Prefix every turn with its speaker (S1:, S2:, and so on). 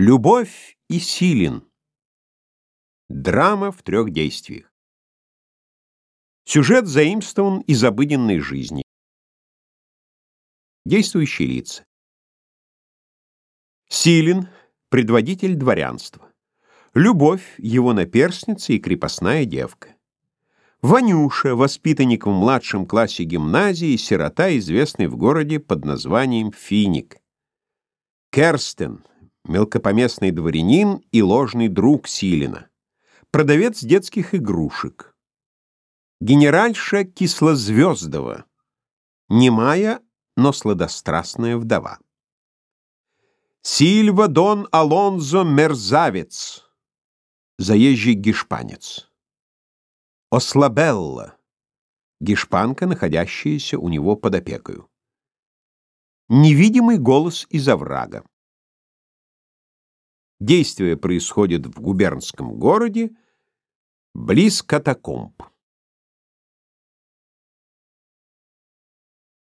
S1: Любовь и Силин. Драма в трех действиях. Сюжет заимствован из обыденной жизни. Действующие лица. Силин — предводитель дворянства. Любовь — его наперсница и крепостная девка. Ванюша — воспитанник в младшем классе гимназии, сирота, известный в городе под названием Финик. Керстен — мелкопоместный дворянин и ложный друг Силина. Продавец детских игрушек. Генеральша Кислозвездова. Немая, но сладострастная вдова. Сильва Дон Алонзо Мерзавец заезжий гешпанец. Ослабелла, гешпанка, находящаяся у него под опекою. Невидимый голос из оврага. Действие происходит в губернском городе, близ катакомб.